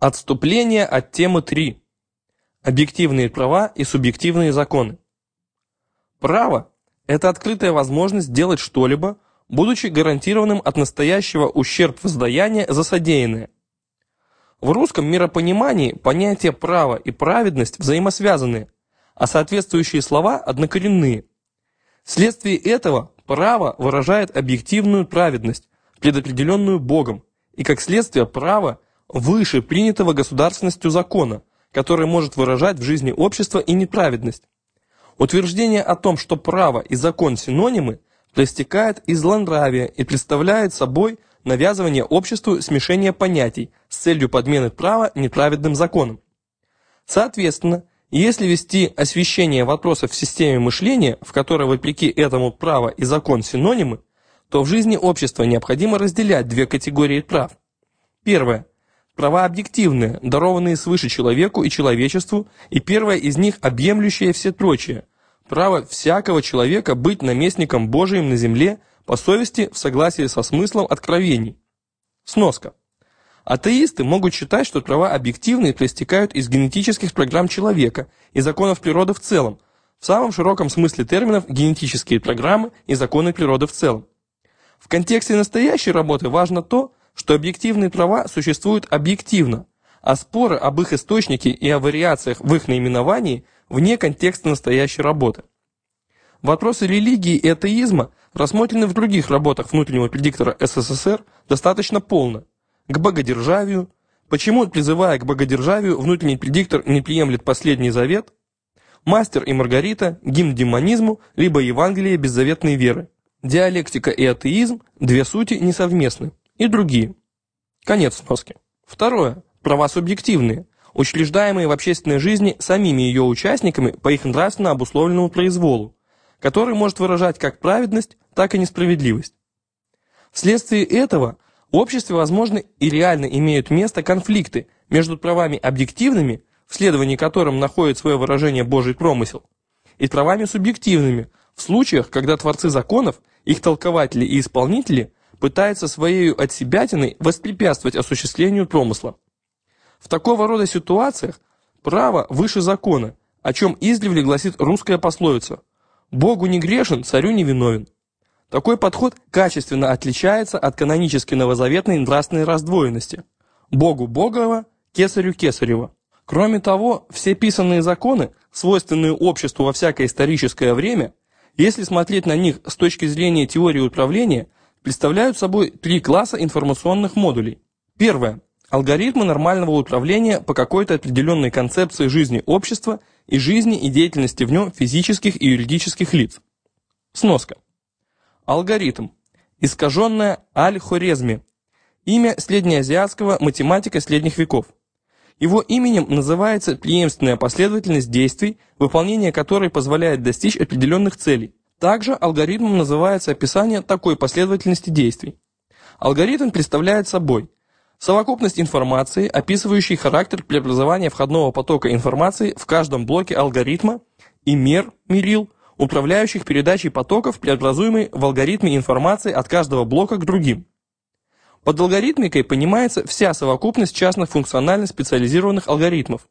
Отступление от темы 3. Объективные права и субъективные законы. Право – это открытая возможность делать что-либо, будучи гарантированным от настоящего ущерб воздаяния за содеянное. В русском миропонимании понятия «право» и «праведность» взаимосвязаны, а соответствующие слова однокоренные. Вследствие этого право выражает объективную праведность, предопределенную Богом, и как следствие право выше принятого государственностью закона, который может выражать в жизни общества и неправедность. Утверждение о том, что право и закон синонимы, проистекает из злонравия и представляет собой навязывание обществу смешения понятий с целью подмены права неправедным законом. Соответственно, если вести освещение вопросов в системе мышления, в которой вопреки этому право и закон синонимы, то в жизни общества необходимо разделять две категории прав. Первое. Права объективные, дарованные свыше человеку и человечеству, и первое из них объемлющее все прочие. Право всякого человека быть наместником Божиим на земле по совести в согласии со смыслом откровений. Сноска. Атеисты могут считать, что права объективные проистекают из генетических программ человека и законов природы в целом, в самом широком смысле терминов генетические программы и законы природы в целом. В контексте настоящей работы важно то, что объективные права существуют объективно, а споры об их источнике и о вариациях в их наименовании вне контекста настоящей работы. Вопросы религии и атеизма рассмотрены в других работах внутреннего предиктора СССР достаточно полно. К богодержавию, почему, призывая к богодержавию, внутренний предиктор не приемлет последний завет, мастер и Маргарита, гимн демонизму, либо Евангелие беззаветной веры. Диалектика и атеизм – две сути несовместны. И другие. Конец сноски. Второе. Права субъективные, учреждаемые в общественной жизни самими ее участниками по их нравственно обусловленному произволу, который может выражать как праведность, так и несправедливость. Вследствие этого в обществе, возможно, и реально имеют место конфликты между правами объективными, в следовании которым находит свое выражение Божий промысел, и правами субъективными, в случаях, когда творцы законов, их толкователи и исполнители пытаются своей отсебятиной воспрепятствовать осуществлению промысла. В такого рода ситуациях право выше закона, о чем издревле гласит русская пословица «Богу не грешен, царю не виновен». Такой подход качественно отличается от канонически новозаветной нравственной раздвоенности «Богу Богова, кесарю Кесарева». Кроме того, все писанные законы, свойственные обществу во всякое историческое время, если смотреть на них с точки зрения теории управления, представляют собой три класса информационных модулей. Первое. Алгоритмы нормального управления по какой-то определенной концепции жизни общества и жизни и деятельности в нем физических и юридических лиц. Сноска. Алгоритм. Искаженное Аль-Хорезми. Имя среднеазиатского математика средних веков. Его именем называется преемственная последовательность действий, выполнение которой позволяет достичь определенных целей. Также алгоритмом называется описание такой последовательности действий. Алгоритм представляет собой совокупность информации, описывающей характер преобразования входного потока информации в каждом блоке алгоритма и мер, мерил, управляющих передачей потоков, преобразуемой в алгоритме информации от каждого блока к другим. Под алгоритмикой понимается вся совокупность частных функционально специализированных алгоритмов.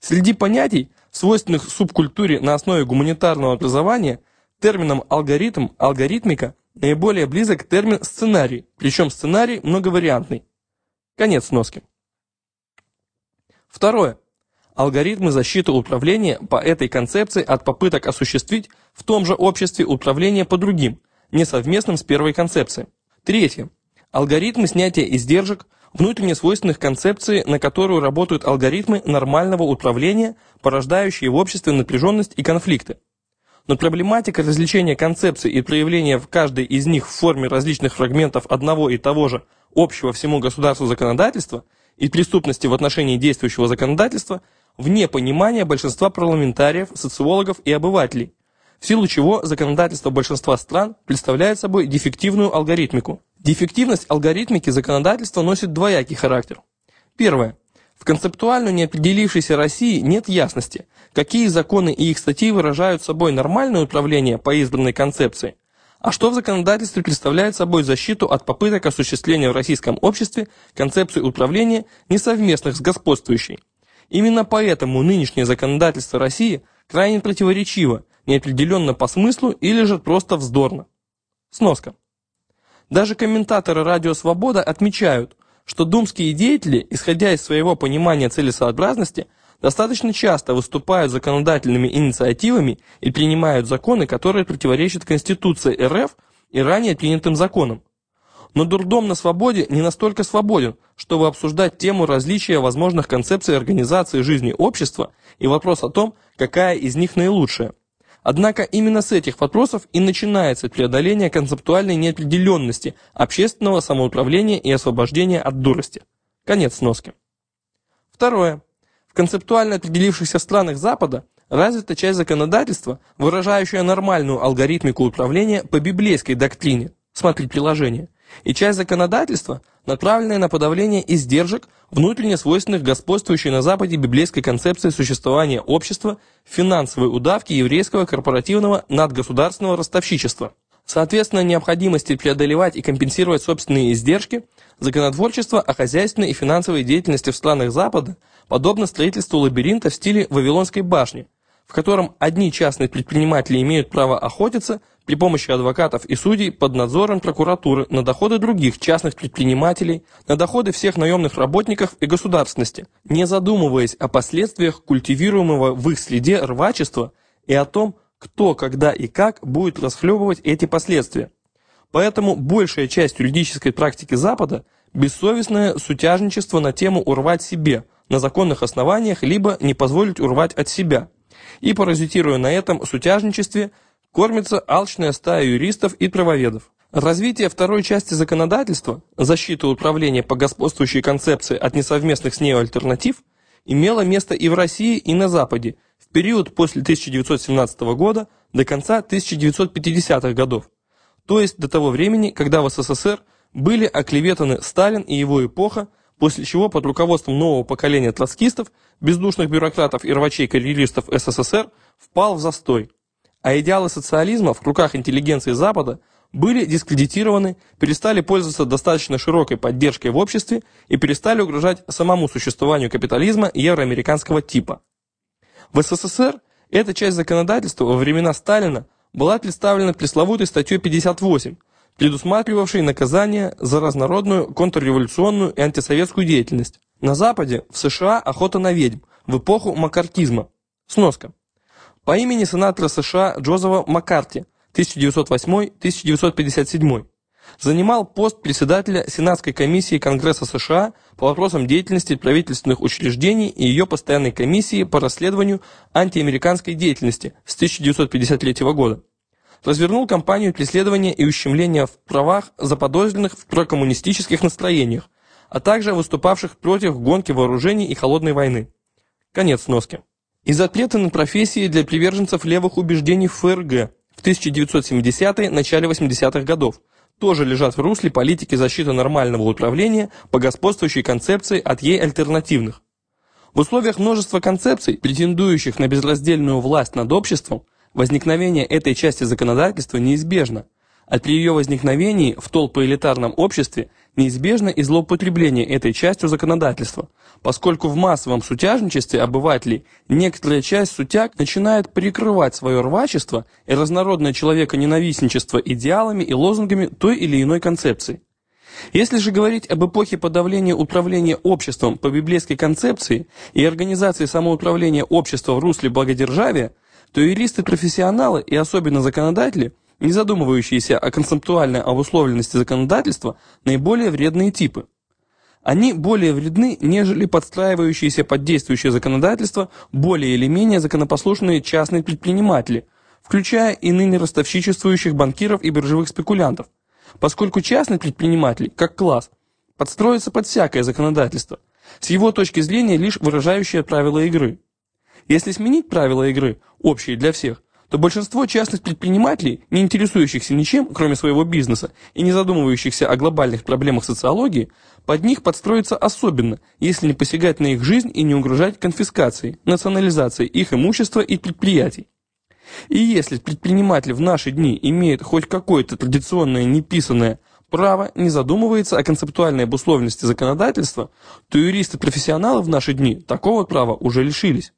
Среди понятий, свойственных субкультуре на основе гуманитарного образования, термином алгоритм, алгоритмика наиболее близок термин сценарий, причем сценарий многовариантный. Конец сноски. Второе. Алгоритмы защиты управления по этой концепции от попыток осуществить в том же обществе управление по другим, не совместным с первой концепцией. Третье. Алгоритмы снятия издержек, внутренне свойственных концепции, на которую работают алгоритмы нормального управления, порождающие в обществе напряженность и конфликты. Но проблематика развлечения концепций и проявления в каждой из них в форме различных фрагментов одного и того же общего всему государству законодательства и преступности в отношении действующего законодательства вне понимания большинства парламентариев, социологов и обывателей, в силу чего законодательство большинства стран представляет собой дефективную алгоритмику. Дефективность алгоритмики законодательства носит двоякий характер. Первое. В концептуально неопределившейся России нет ясности, какие законы и их статьи выражают собой нормальное управление по избранной концепции, А что в законодательстве представляет собой защиту от попыток осуществления в российском обществе концепции управления несовместных с господствующей? Именно поэтому нынешнее законодательство России крайне противоречиво, неопределенно по смыслу или же просто вздорно. Сноска. Даже комментаторы «Радио Свобода» отмечают, что думские деятели, исходя из своего понимания целесообразности, достаточно часто выступают законодательными инициативами и принимают законы, которые противоречат Конституции РФ и ранее принятым законам. Но дурдом на свободе не настолько свободен, чтобы обсуждать тему различия возможных концепций организации жизни общества и вопрос о том, какая из них наилучшая. Однако именно с этих вопросов и начинается преодоление концептуальной неопределенности общественного самоуправления и освобождения от дурости. Конец сноски. Второе концептуально определившихся странах Запада развита часть законодательства, выражающая нормальную алгоритмику управления по библейской доктрине, смотри приложение, и часть законодательства, направленная на подавление издержек, внутренне свойственных господствующей на Западе библейской концепции существования общества, финансовой удавки еврейского корпоративного надгосударственного ростовщичества. Соответственно, необходимости преодолевать и компенсировать собственные издержки, законотворчество о хозяйственной и финансовой деятельности в странах Запада подобно строительству лабиринта в стиле Вавилонской башни, в котором одни частные предприниматели имеют право охотиться при помощи адвокатов и судей под надзором прокуратуры на доходы других частных предпринимателей, на доходы всех наемных работников и государственности, не задумываясь о последствиях культивируемого в их среде рвачества и о том, кто, когда и как будет расхлебывать эти последствия. Поэтому большая часть юридической практики Запада – бессовестное сутяжничество на тему «урвать себе», на законных основаниях, либо не позволить урвать от себя. И паразитируя на этом сутяжничестве, кормится алчная стая юристов и правоведов. Развитие второй части законодательства, защита управления по господствующей концепции от несовместных с нею альтернатив, имело место и в России, и на Западе, в период после 1917 года до конца 1950-х годов, то есть до того времени, когда в СССР были оклеветаны Сталин и его эпоха, после чего под руководством нового поколения троцкистов, бездушных бюрократов и рвачей-карьеристов СССР впал в застой. А идеалы социализма в руках интеллигенции Запада были дискредитированы, перестали пользоваться достаточно широкой поддержкой в обществе и перестали угрожать самому существованию капитализма евроамериканского типа. В СССР эта часть законодательства во времена Сталина была представлена пресловутой статьей 58, предусматривавшей наказание за разнородную контрреволюционную и антисоветскую деятельность. На Западе, в США, охота на ведьм, в эпоху маккартизма. Сноска. По имени сенатора США Джозефа Маккарти, 1908-1957. Занимал пост председателя Сенатской комиссии Конгресса США по вопросам деятельности правительственных учреждений и ее постоянной комиссии по расследованию антиамериканской деятельности с 1953 года. Развернул кампанию преследования и ущемления в правах заподозренных в прокоммунистических настроениях, а также выступавших против гонки вооружений и холодной войны. Конец сноски. Из ответа на профессии для приверженцев левых убеждений в ФРГ в 1970-е, начале 80-х годов, тоже лежат в русле политики защиты нормального управления по господствующей концепции от ей альтернативных. В условиях множества концепций, претендующих на безраздельную власть над обществом, возникновение этой части законодательства неизбежно, а при ее возникновении в толпоэлитарном обществе неизбежно и злоупотребление этой частью законодательства, поскольку в массовом сутяжничестве обывателей некоторая часть сутяг начинает прикрывать свое рвачество и разнородное человеконенавистничество идеалами и лозунгами той или иной концепции. Если же говорить об эпохе подавления управления обществом по библейской концепции и организации самоуправления общества в русле благодержавия, то юристы-профессионалы и особенно законодатели – не задумывающиеся о концептуальной обусловленности законодательства, наиболее вредные типы. Они более вредны, нежели подстраивающиеся под действующее законодательство более или менее законопослушные частные предприниматели, включая и ныне ростовщичествующих банкиров и биржевых спекулянтов, поскольку частный предприниматель, как класс, подстроится под всякое законодательство, с его точки зрения лишь выражающее правила игры. Если сменить правила игры, общие для всех, то большинство частных предпринимателей, не интересующихся ничем, кроме своего бизнеса, и не задумывающихся о глобальных проблемах социологии, под них подстроиться особенно, если не посягать на их жизнь и не угрожать конфискацией, национализацией их имущества и предприятий. И если предприниматель в наши дни имеет хоть какое-то традиционное неписанное право, не задумывается о концептуальной обусловленности законодательства, то юристы-профессионалы в наши дни такого права уже лишились.